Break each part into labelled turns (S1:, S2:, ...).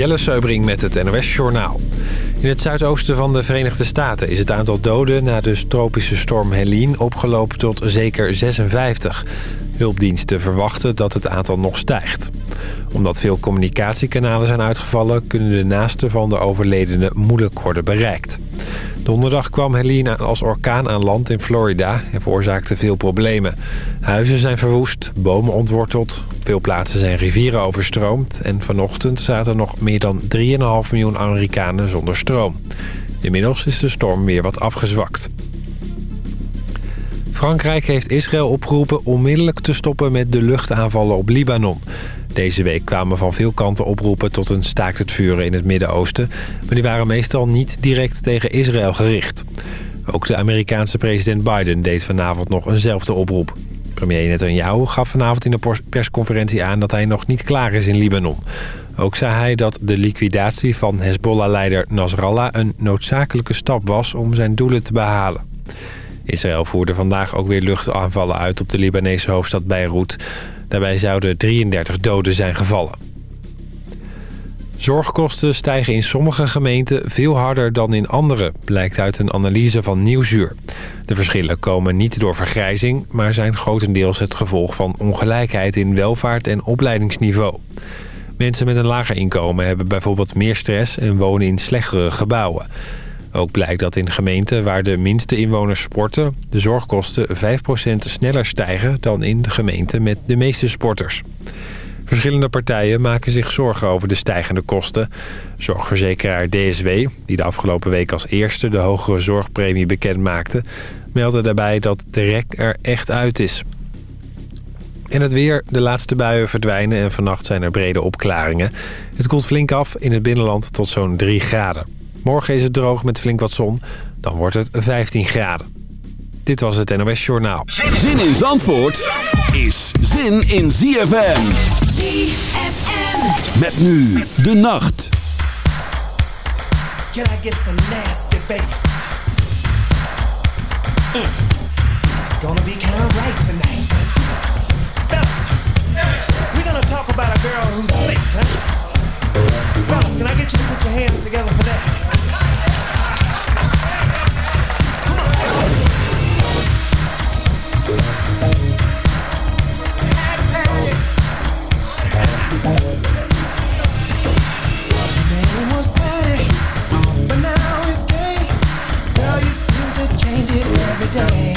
S1: Jelle Seubring met het NOS Journaal. In het zuidoosten van de Verenigde Staten is het aantal doden... na de tropische storm Helene opgelopen tot zeker 56. Hulpdiensten verwachten dat het aantal nog stijgt. Omdat veel communicatiekanalen zijn uitgevallen... kunnen de naasten van de overledenen moeilijk worden bereikt. Donderdag kwam Helene als orkaan aan land in Florida en veroorzaakte veel problemen. Huizen zijn verwoest, bomen ontworteld, op veel plaatsen zijn rivieren overstroomd... en vanochtend zaten nog meer dan 3,5 miljoen Amerikanen zonder stroom. Inmiddels is de storm weer wat afgezwakt. Frankrijk heeft Israël opgeroepen onmiddellijk te stoppen met de luchtaanvallen op Libanon. Deze week kwamen van veel kanten oproepen tot een staakt het vuren in het Midden-Oosten... maar die waren meestal niet direct tegen Israël gericht. Ook de Amerikaanse president Biden deed vanavond nog eenzelfde oproep. Premier Netanyahu gaf vanavond in de persconferentie aan dat hij nog niet klaar is in Libanon. Ook zei hij dat de liquidatie van Hezbollah-leider Nasrallah een noodzakelijke stap was om zijn doelen te behalen. Israël voerde vandaag ook weer luchtaanvallen uit op de Libanese hoofdstad Beirut. Daarbij zouden 33 doden zijn gevallen. Zorgkosten stijgen in sommige gemeenten veel harder dan in andere... blijkt uit een analyse van Nieuwsuur. De verschillen komen niet door vergrijzing... maar zijn grotendeels het gevolg van ongelijkheid in welvaart en opleidingsniveau. Mensen met een lager inkomen hebben bijvoorbeeld meer stress... en wonen in slechtere gebouwen. Ook blijkt dat in gemeenten waar de minste inwoners sporten... de zorgkosten 5% sneller stijgen dan in de gemeenten met de meeste sporters. Verschillende partijen maken zich zorgen over de stijgende kosten. Zorgverzekeraar DSW, die de afgelopen week als eerste de hogere zorgpremie bekend maakte... meldde daarbij dat de rek er echt uit is. En het weer, de laatste buien verdwijnen en vannacht zijn er brede opklaringen. Het koelt flink af in het binnenland tot zo'n 3 graden. Morgen is het droog met flink wat zon. Dan wordt het 15 graden. Dit was het NOS Journaal.
S2: Zin in Zandvoort is zin in ZFM.
S3: ZFM.
S2: Met nu de nacht.
S4: Can I get some nasty bass? Mm. It's gonna be kinda right tonight. Fellas, we're gonna talk about a girl who's fake, huh? Fellas, can I get you to put your hands together for that? day.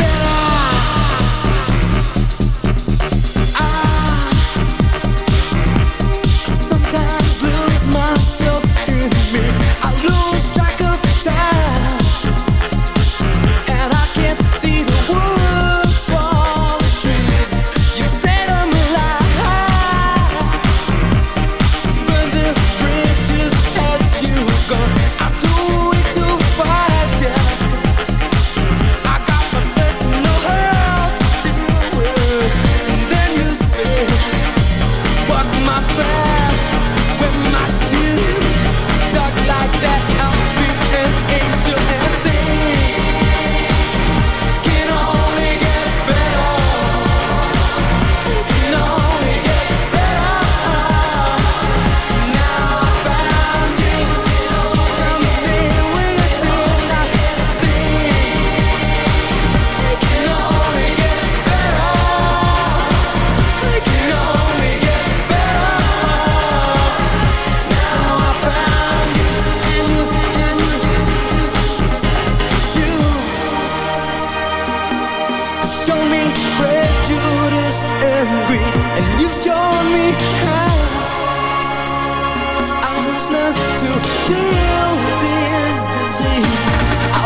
S5: myself in me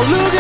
S5: Look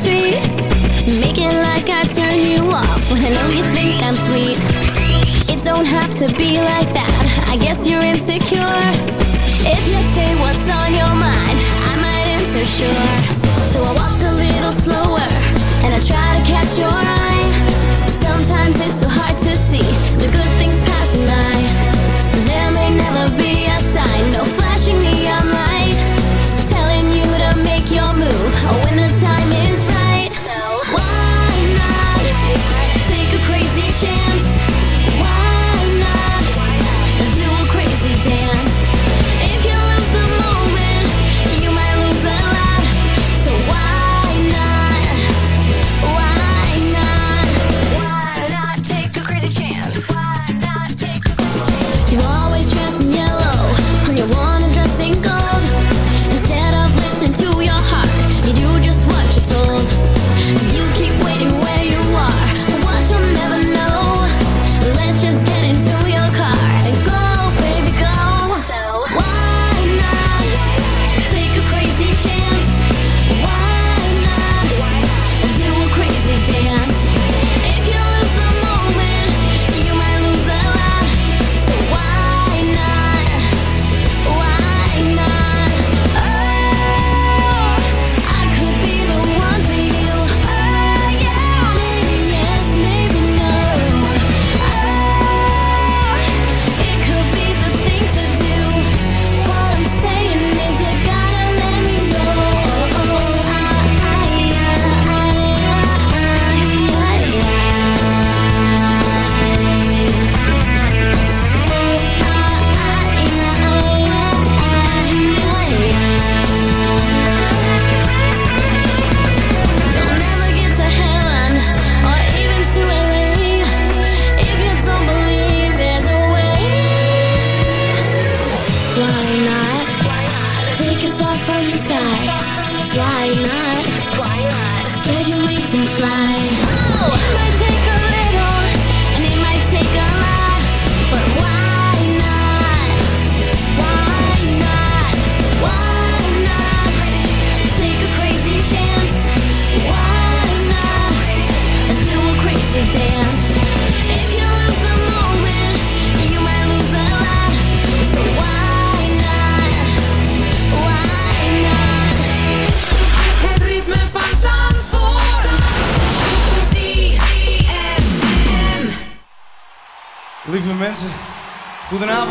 S6: street. Make it like I turn you off when I know you think I'm sweet. It don't have to be like that. I guess you're insecure. If you say what's on your mind, I might answer sure. So I walk a little slower and I try to catch your eye. Sometimes it's so hard.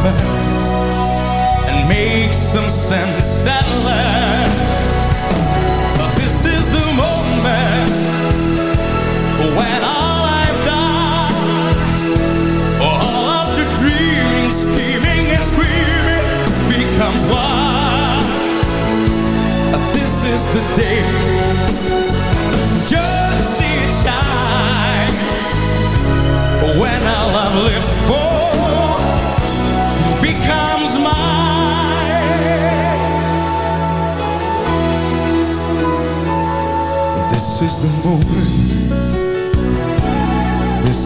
S7: past and make some sense at last. But this is the moment when all I've done, all of the dreaming, scheming, and screaming becomes one. This is the day. Just see it shine when our love for.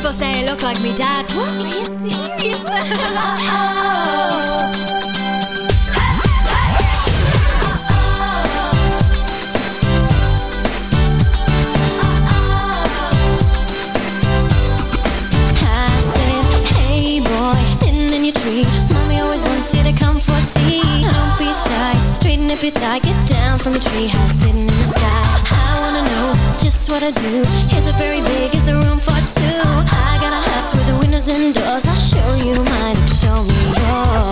S6: People say I look like me dad. What? Are you serious? oh. if you die, get down from a treehouse sitting in the sky. I wanna know just what I do. Is it very big? Is there room for two? and doors. I'll show you mine, show me yours.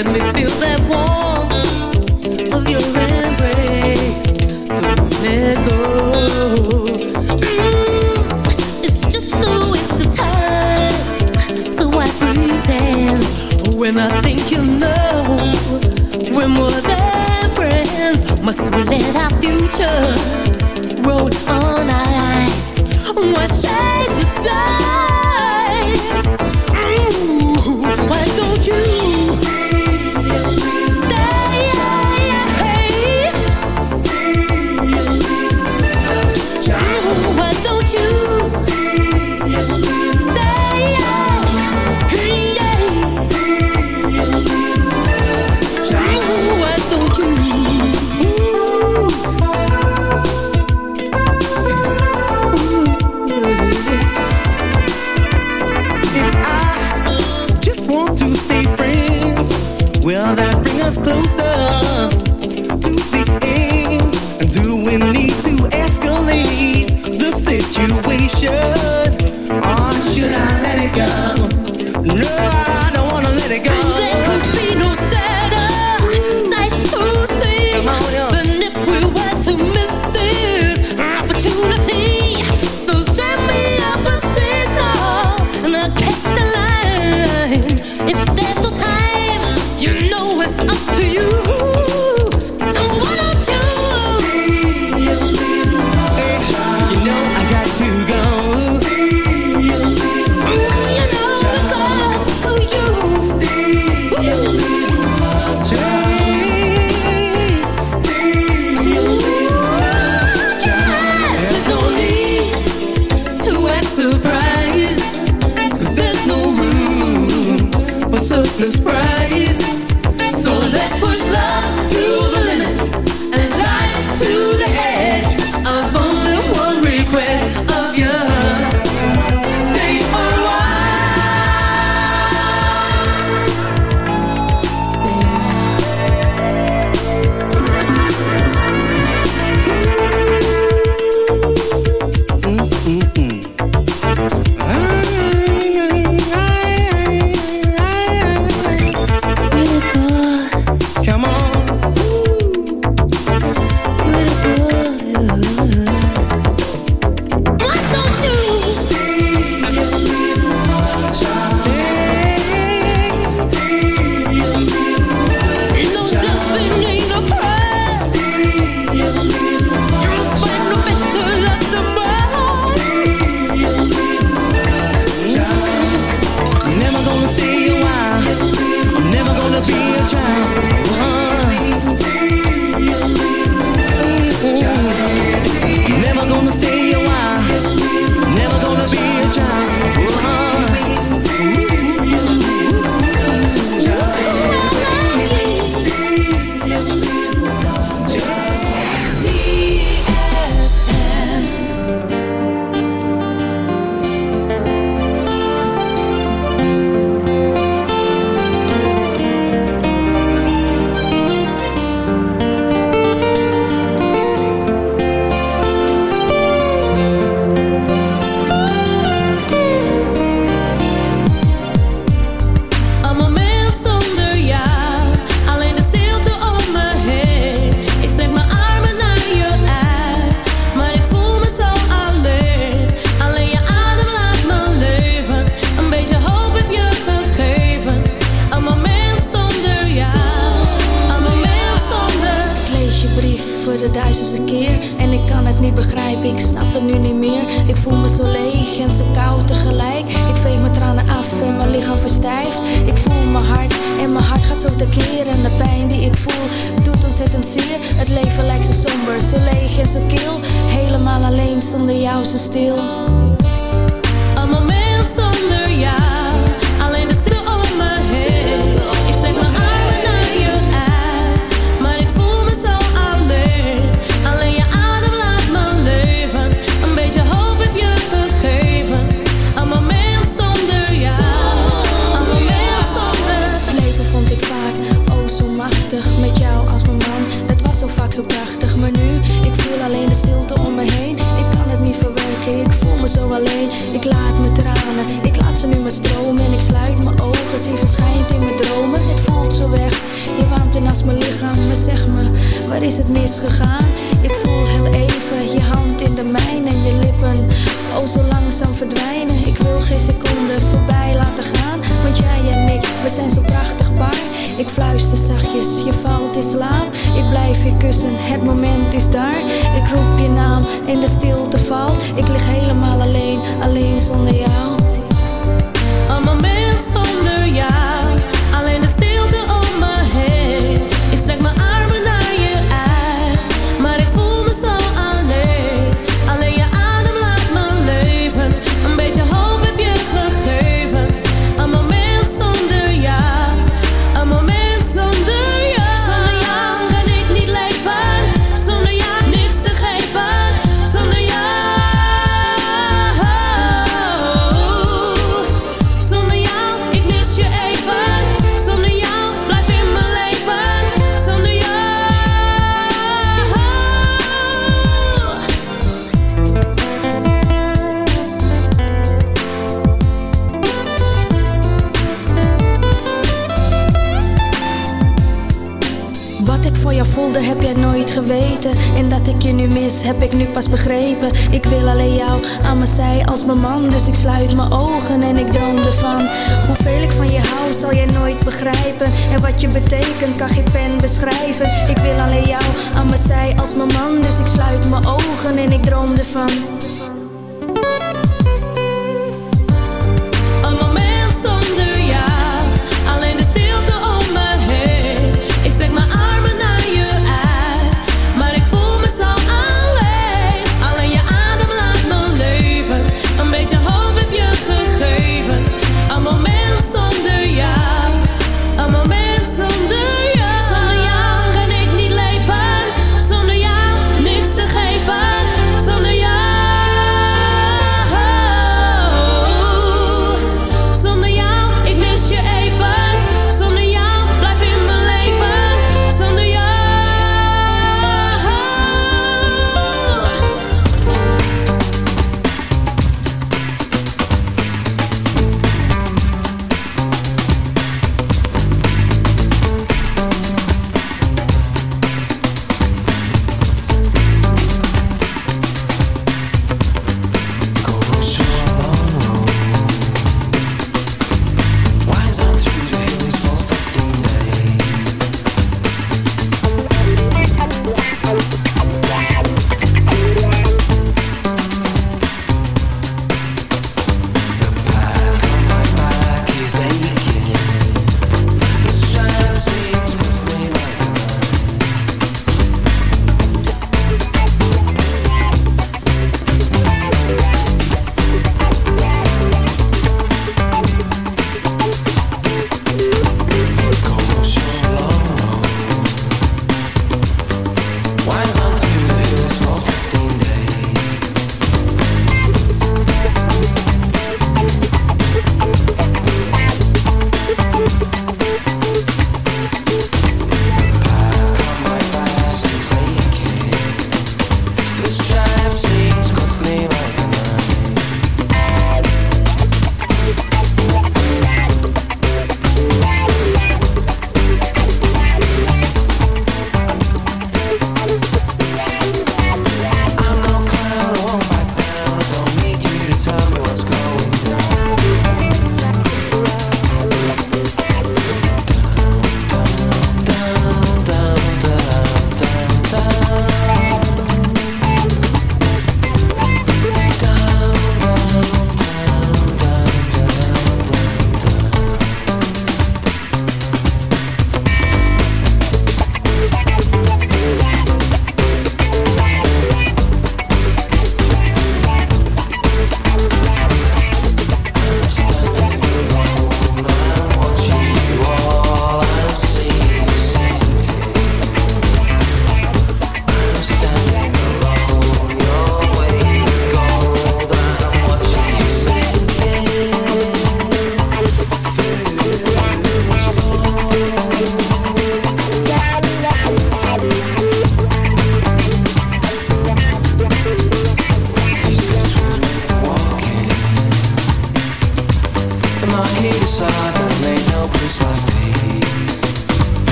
S6: Let me
S3: feel that warmth of your embrace. Don't let go. Mm, it's just a waste of time. So I pretend when I think you know we're more than friends. Must we let our future?